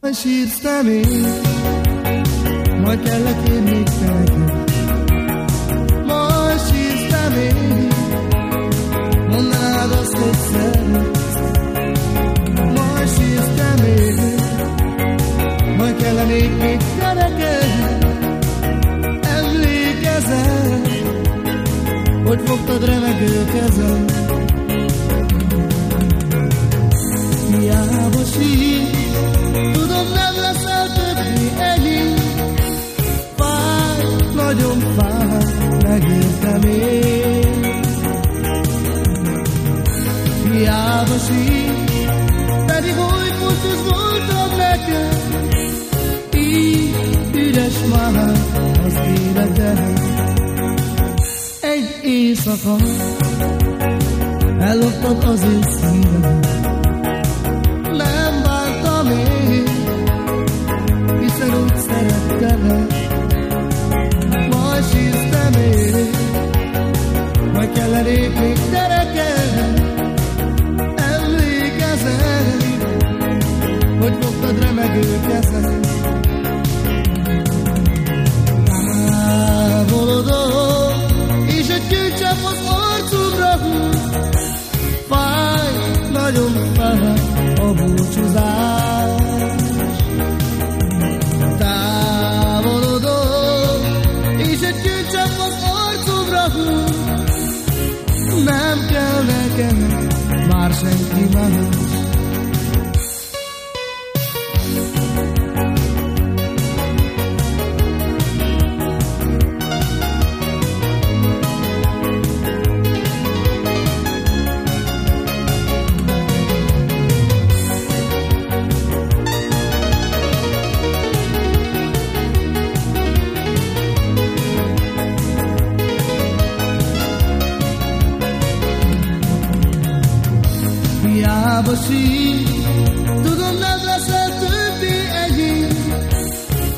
majd sírsz te még, majd kellek én még neked. Majd sírsz te még, mondanád azt, hogy szeretsz. Majd sírsz te még, majd kellenék még te neked. Emlékezel, hogy fogtad remegő kezem. Én. Hiába sír, pedig oly fontos voltam neked. Így üres már az életem. Egy éjszaka elloptad az én szívem. Majd kellenék még te neked. Emlékezel, hogy fogtad remegő kezem. Kell nekem már senki Hiába sír, tudom nem leszel többé enyém.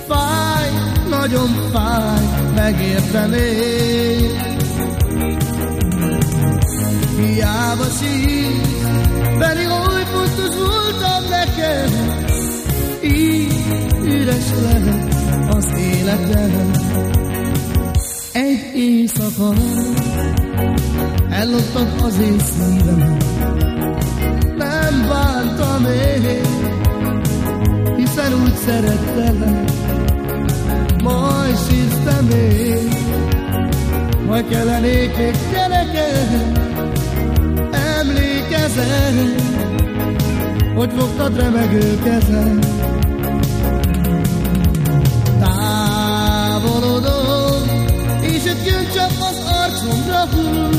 Fáj, nagyon fáj, megértem én. Hiába sír, pedig oly fontos voltam neked. Így üres lehet az életem. Egy éjszaka elloptad az én szívemet szerettelek, majd sírsz te még, majd kellenék te neked, emlékezel, hogy fogtad remegő kezem. Távolodom, és egy gyöngycsap az arcomra hull,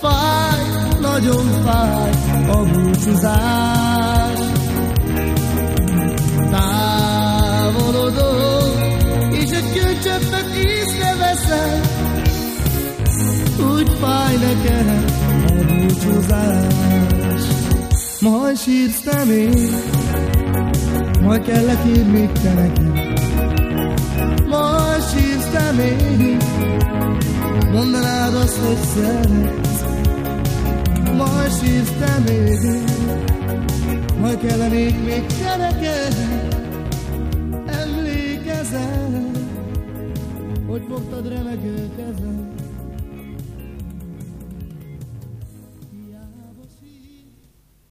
fáj, nagyon fáj a búcsúzás. Fáj nekem a búcsúzás. Majd sírsz te még, majd kellek én még te nekem. Majd sírsz te még, mondanád azt, hogy szeretsz. Majd sírsz te még, majd kellenék még te neked. Emlékezel, hogy fogtad remegő kezem.